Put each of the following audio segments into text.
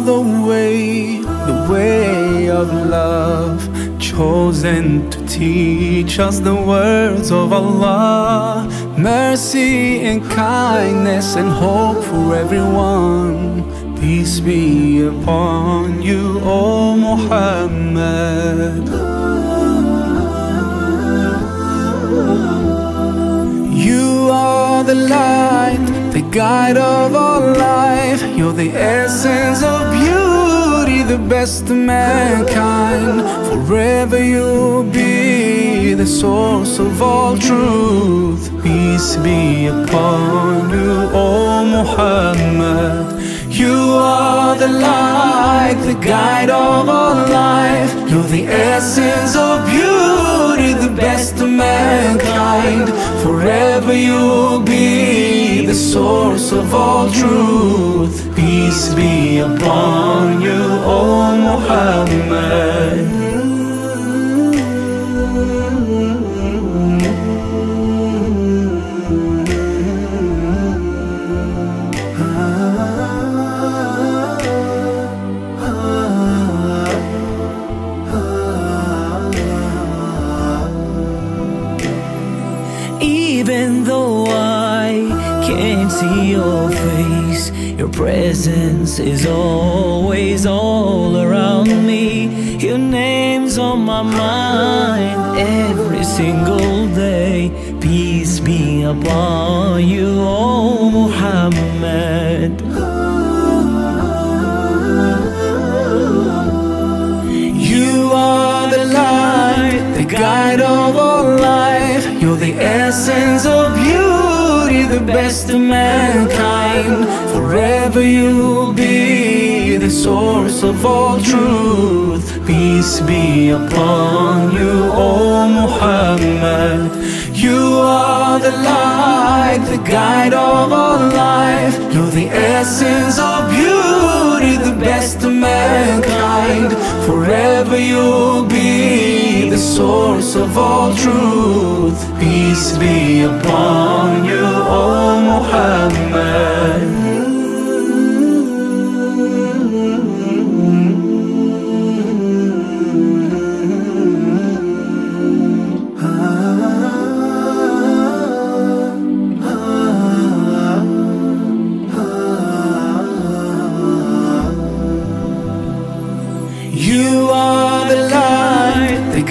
the way, the way of love, chosen to teach us the words of Allah, mercy and kindness and hope for everyone. Peace be upon you, O Muhammad. You are the light, guide of all life. You're the essence of beauty, the best of mankind. Forever you'll be the source of all truth. Peace be upon you, O Muhammad. You are the light, the guide of all life. You're the essence of beauty, the best of mankind. Forever you'll be source of all truth. Peace be upon you, O Muhammad. See your face, your presence is always all around me. Your name's on my mind every single day. Peace be upon you, O Muhammad. You are the light, the guide of all life. You're the essence of beauty, the best of mankind. Forever you'll be the source of all truth. Peace be upon you, O Muhammad. You are the light, the guide of all life. You're the essence of beauty, the best of mankind. Forever you'll be the source of all truth. Peace be upon you,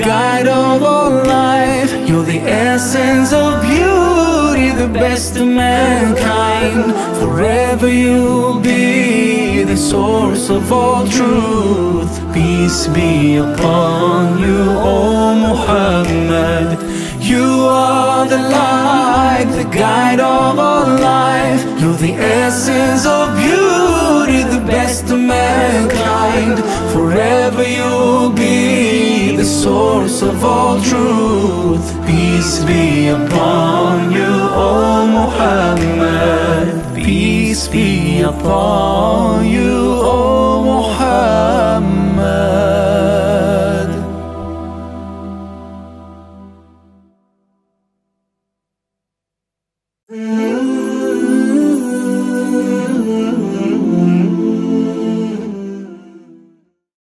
guide of all life. You're the essence of beauty, the best of mankind. Forever you'll be the source of all truth. Peace be upon you, O Muhammad. You are the light, the guide of all life. You're the essence of beauty, the best of mankind. Forever the source of all truth. Peace be upon you, O Muhammad. Peace be upon you, O Muhammad. Mm-hmm.